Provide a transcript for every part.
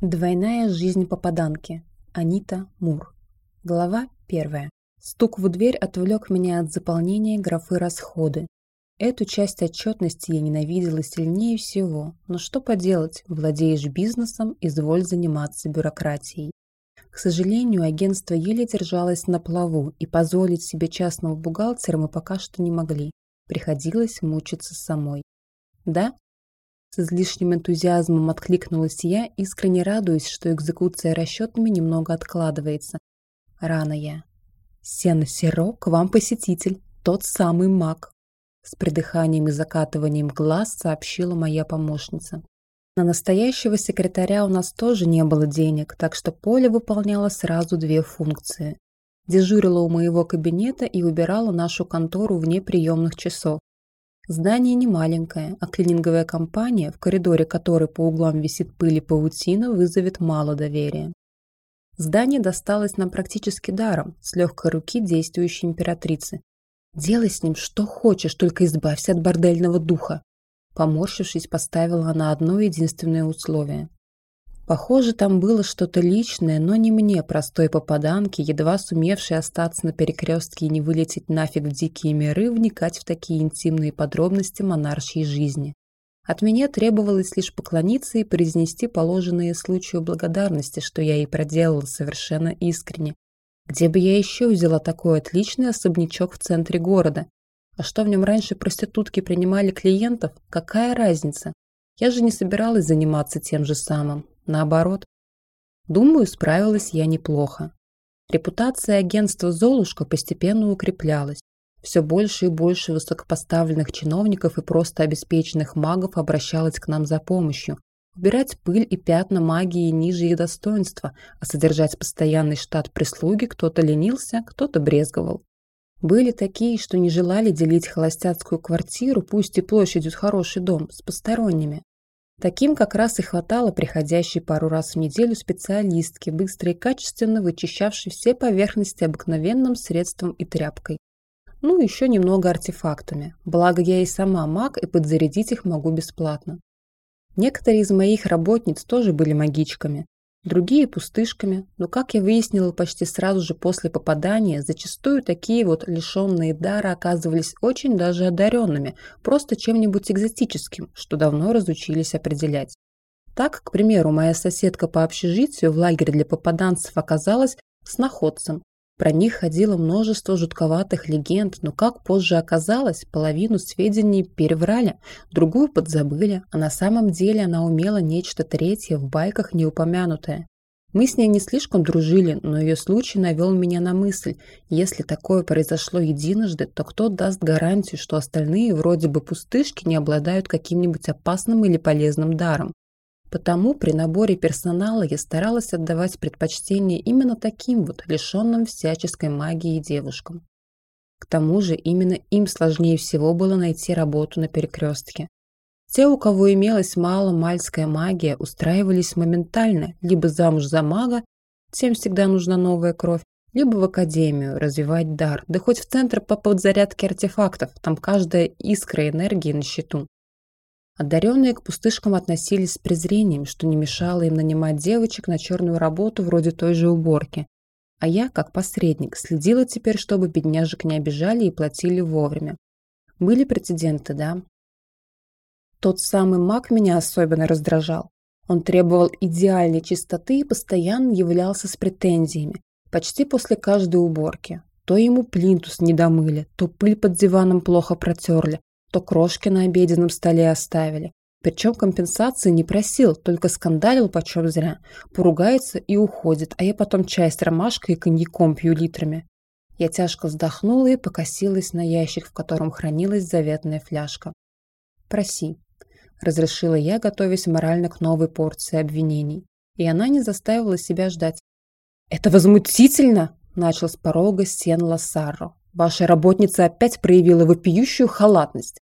Двойная жизнь попаданки. Анита Мур. Глава первая. Стук в дверь отвлек меня от заполнения графы «Расходы». Эту часть отчетности я ненавидела сильнее всего, но что поделать, владеешь бизнесом, изволь заниматься бюрократией. К сожалению, агентство еле держалось на плаву, и позволить себе частного бухгалтера мы пока что не могли. Приходилось мучиться самой. «Да?» С излишним энтузиазмом откликнулась я, искренне радуясь, что экзекуция расчетами немного откладывается. Рано я. «Сено Серо, к вам посетитель, тот самый маг», с придыханием и закатыванием глаз сообщила моя помощница. На настоящего секретаря у нас тоже не было денег, так что Поля выполняла сразу две функции. Дежурила у моего кабинета и убирала нашу контору вне приемных часов. Здание не маленькое, а клининговая компания, в коридоре которой по углам висит пыль и паутина, вызовет мало доверия. Здание досталось нам практически даром, с легкой руки действующей императрицы. «Делай с ним что хочешь, только избавься от бордельного духа!» Поморщившись, поставила она одно единственное условие. Похоже, там было что-то личное, но не мне, простой попаданке, едва сумевшей остаться на перекрестке и не вылететь нафиг в дикие миры, вникать в такие интимные подробности монаршей жизни. От меня требовалось лишь поклониться и произнести положенные случаю благодарности, что я и проделала совершенно искренне. Где бы я еще взяла такой отличный особнячок в центре города? А что в нем раньше проститутки принимали клиентов? Какая разница? Я же не собиралась заниматься тем же самым. Наоборот. Думаю, справилась я неплохо. Репутация агентства «Золушка» постепенно укреплялась. Все больше и больше высокопоставленных чиновников и просто обеспеченных магов обращалось к нам за помощью. Убирать пыль и пятна магии ниже их достоинства, а содержать постоянный штат прислуги кто-то ленился, кто-то брезговал. Были такие, что не желали делить холостяцкую квартиру, пусть и площадью хороший дом, с посторонними. Таким как раз и хватало приходящей пару раз в неделю специалистки, быстро и качественно вычищавшей все поверхности обыкновенным средством и тряпкой. Ну, еще немного артефактами. Благо я и сама маг, и подзарядить их могу бесплатно. Некоторые из моих работниц тоже были магичками, другие пустышками, но, как я выяснила почти сразу же после попадания, зачастую такие вот лишенные дара оказывались очень даже одаренными, просто чем-нибудь экзотическим, что давно разучились определять. Так, к примеру, моя соседка по общежитию в лагере для попаданцев оказалась сноходцем, про них ходило множество жутковатых легенд, но, как позже оказалось, половину сведений переврали, другую подзабыли, а на самом деле она умела нечто третье в байках не упомянутое. Мы с ней не слишком дружили, но ее случай навел меня на мысль, если такое произошло единожды, то кто даст гарантию, что остальные вроде бы пустышки не обладают каким-нибудь опасным или полезным даром? Потому при наборе персонала я старалась отдавать предпочтение именно таким вот, лишенным всяческой магии девушкам. К тому же именно им сложнее всего было найти работу на перекрестке. Те, у кого имелась мало-мальская магия, устраивались моментально, либо замуж за мага, тем всегда нужна новая кровь, либо в академию развивать дар, да хоть в центр по подзарядке артефактов, там каждая искра энергии на счету. Одаренные к пустышкам относились с презрением, что не мешало им нанимать девочек на черную работу вроде той же уборки. А я, как посредник, следила теперь, чтобы бедняжек не обижали и платили вовремя. Были прецеденты, да? Тот самый маг меня особенно раздражал. Он требовал идеальной чистоты и постоянно являлся с претензиями, почти после каждой уборки. То ему плинтус не домыли, то пыль под диваном плохо протерли, то крошки на обеденном столе оставили. Причем компенсации не просил, только скандалил почем зря. Поругается и уходит, а я потом чай с ромашкой и коньяком пью литрами. Я тяжко вздохнула и покосилась на ящик, в котором хранилась заветная фляжка. «Проси», – разрешила я, готовясь морально к новой порции обвинений. И она не заставила себя ждать. «Это возмутительно!» – начал с порога Сен Лассарро. Ваша работница опять проявила вопиющую халатность.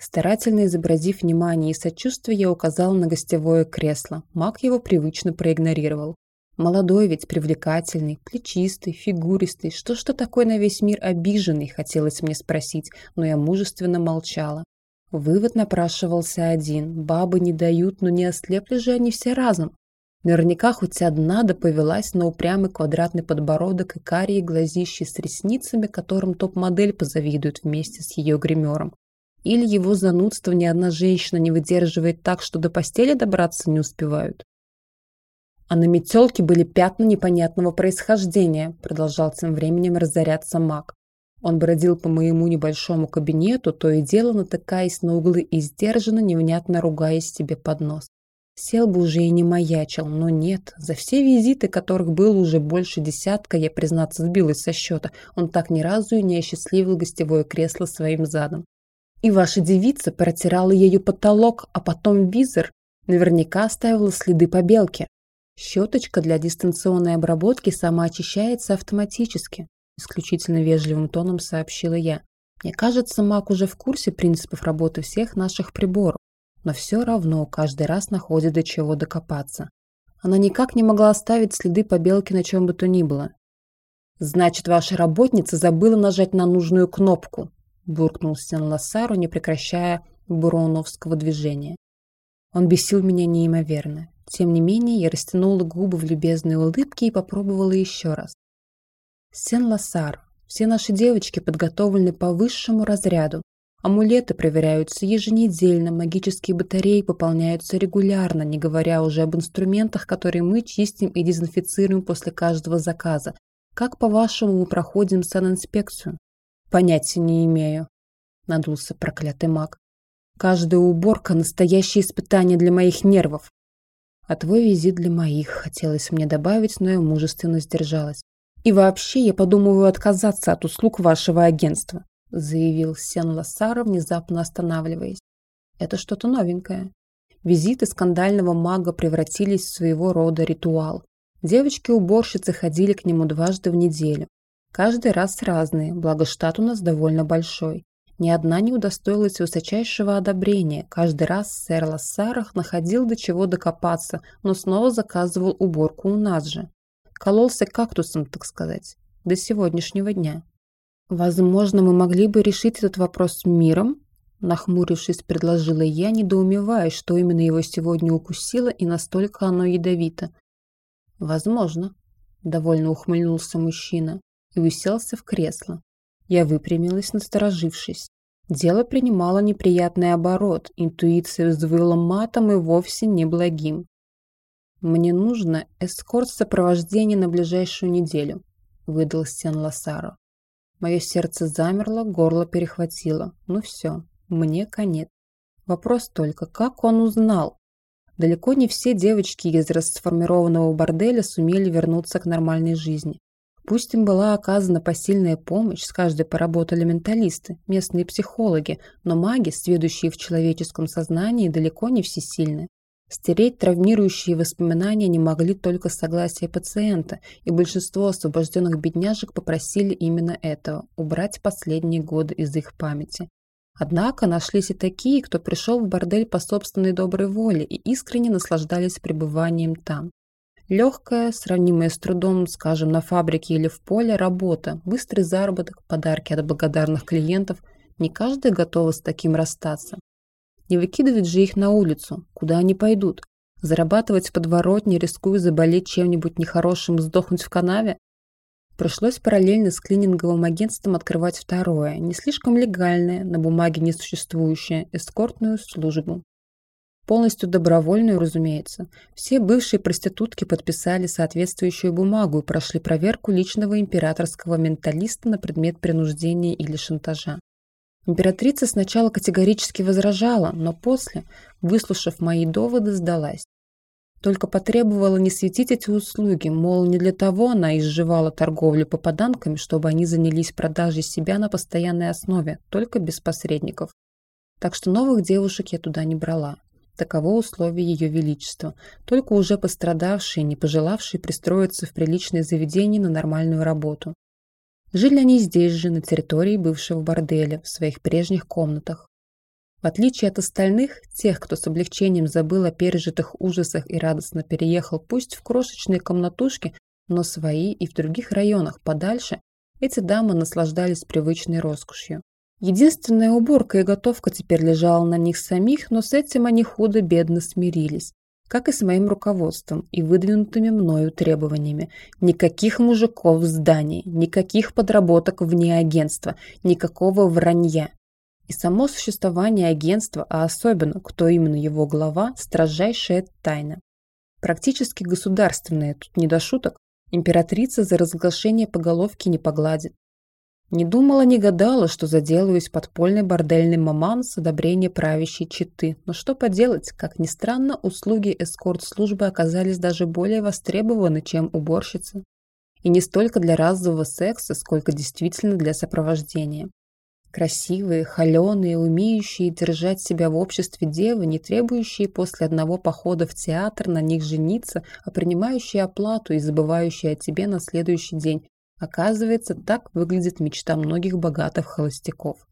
Старательно изобразив внимание и сочувствие, я указал на гостевое кресло. Маг его привычно проигнорировал. Молодой ведь, привлекательный, плечистый, фигуристый. Что что такое на весь мир обиженный, хотелось мне спросить, но я мужественно молчала. Вывод напрашивался один. Бабы не дают, но не ослепли же они все разом. Наверняка хоть одна да повелась на упрямый квадратный подбородок и карие глазищи с ресницами, которым топ-модель позавидует вместе с ее гримером. Или его занудство ни одна женщина не выдерживает так, что до постели добраться не успевают. А на метелке были пятна непонятного происхождения, продолжал тем временем разоряться маг. Он бродил по моему небольшому кабинету, то и дело натыкаясь на углы и сдержанно, невнятно ругаясь себе под нос. Сел бы уже и не маячил, но нет. За все визиты, которых было уже больше десятка, я, признаться, сбилась со счета. Он так ни разу и не осчастливил гостевое кресло своим задом. И ваша девица протирала ею потолок, а потом визор наверняка оставила следы побелки. Щеточка для дистанционной обработки самоочищается автоматически исключительно вежливым тоном сообщила я. Мне кажется, Мак уже в курсе принципов работы всех наших приборов, но все равно каждый раз находит до чего докопаться. Она никак не могла оставить следы побелки на чем бы то ни было. «Значит, ваша работница забыла нажать на нужную кнопку», буркнул Сен Лассару, не прекращая буроновского движения. Он бесил меня неимоверно. Тем не менее, я растянула губы в любезной улыбке и попробовала еще раз. Сен-Лассар. Все наши девочки подготовлены по высшему разряду. Амулеты проверяются еженедельно, магические батареи пополняются регулярно, не говоря уже об инструментах, которые мы чистим и дезинфицируем после каждого заказа. Как, по-вашему, мы проходим санинспекцию? Понятия не имею, надулся проклятый маг. Каждая уборка – настоящее испытание для моих нервов. А твой визит для моих, хотелось мне добавить, но я мужественно сдержалась. И вообще я подумываю отказаться от услуг вашего агентства, заявил Сен Лассара, внезапно останавливаясь. Это что-то новенькое. Визиты скандального мага превратились в своего рода ритуал. Девочки-уборщицы ходили к нему дважды в неделю. Каждый раз разные, благо штат у нас довольно большой. Ни одна не удостоилась высочайшего одобрения. Каждый раз сэр Лассарах находил до чего докопаться, но снова заказывал уборку у нас же кололся кактусом, так сказать, до сегодняшнего дня. Возможно, мы могли бы решить этот вопрос миром, нахмурившись, предложила я, недоумевая, что именно его сегодня укусило и настолько оно ядовито. Возможно, довольно ухмыльнулся мужчина и уселся в кресло. Я выпрямилась, насторожившись. Дело принимало неприятный оборот, интуиция взвыла матом и вовсе неблагим. «Мне нужно эскорт сопровождения на ближайшую неделю», – выдал Сен Лассаро. Мое сердце замерло, горло перехватило. Ну все, мне конец. Вопрос только, как он узнал? Далеко не все девочки из расформированного борделя сумели вернуться к нормальной жизни. Пусть им была оказана посильная помощь, с каждой поработали менталисты, местные психологи, но маги, сведущие в человеческом сознании, далеко не всесильны. Стереть травмирующие воспоминания не могли только согласие пациента, и большинство освобожденных бедняжек попросили именно этого – убрать последние годы из их памяти. Однако нашлись и такие, кто пришел в бордель по собственной доброй воле и искренне наслаждались пребыванием там. Легкая, сравнимая с трудом, скажем, на фабрике или в поле, работа, быстрый заработок, подарки от благодарных клиентов – не каждая готова с таким расстаться. Не выкидывать же их на улицу. Куда они пойдут? Зарабатывать в подворотне, рискуя заболеть чем-нибудь нехорошим, сдохнуть в канаве? Пришлось параллельно с клининговым агентством открывать второе, не слишком легальное, на бумаге несуществующее, эскортную службу. Полностью добровольную, разумеется. Все бывшие проститутки подписали соответствующую бумагу и прошли проверку личного императорского менталиста на предмет принуждения или шантажа. Императрица сначала категорически возражала, но после, выслушав мои доводы, сдалась. Только потребовала не светить эти услуги, мол, не для того она изживала торговлю попаданками, чтобы они занялись продажей себя на постоянной основе, только без посредников. Так что новых девушек я туда не брала. Таково условие Ее Величества. Только уже пострадавшие, не пожелавшие пристроиться в приличное заведение на нормальную работу. Жили они здесь же, на территории бывшего борделя, в своих прежних комнатах. В отличие от остальных, тех, кто с облегчением забыл о пережитых ужасах и радостно переехал пусть в крошечные комнатушки, но свои и в других районах подальше, эти дамы наслаждались привычной роскошью. Единственная уборка и готовка теперь лежала на них самих, но с этим они худо-бедно смирились. как и с моим руководством и выдвинутыми мною требованиями. Никаких мужиков в здании, никаких подработок вне агентства, никакого вранья. И само существование агентства, а особенно кто именно его глава, строжайшая тайна. Практически государственная, тут не до шуток. Императрица за разглашение по головке не погладит. Не думала, не гадала, что заделаюсь подпольный бордельный маман с одобрения правящей четы. Но что поделать, как ни странно, услуги эскорт-службы оказались даже более востребованы, чем уборщицы. И не столько для разового секса, сколько действительно для сопровождения. Красивые, холеные, умеющие держать себя в обществе девы, не требующие после одного похода в театр на них жениться, а принимающие оплату и забывающие о тебе на следующий день, Оказывается, так выглядит мечта многих богатых холостяков.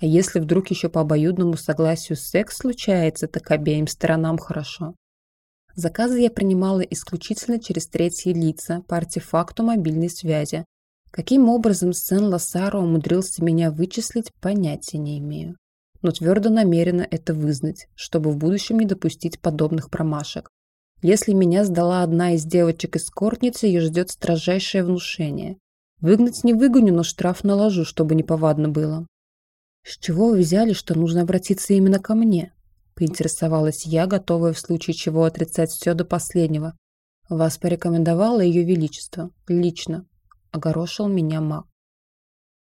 А если вдруг еще по обоюдному согласию секс случается, так обеим сторонам хорошо. Заказы я принимала исключительно через третьи лица по артефакту мобильной связи. Каким образом Сен Лассаро умудрился меня вычислить, понятия не имею. Но твердо намерена это вызнать, чтобы в будущем не допустить подобных промашек. Если меня сдала одна из девочек из Кортницы, ее ждет строжайшее внушение. Выгнать не выгоню, но штраф наложу, чтобы не повадно было. С чего вы взяли, что нужно обратиться именно ко мне? Поинтересовалась я, готовая в случае чего отрицать все до последнего. Вас порекомендовало ее величество. Лично. Огорошил меня маг.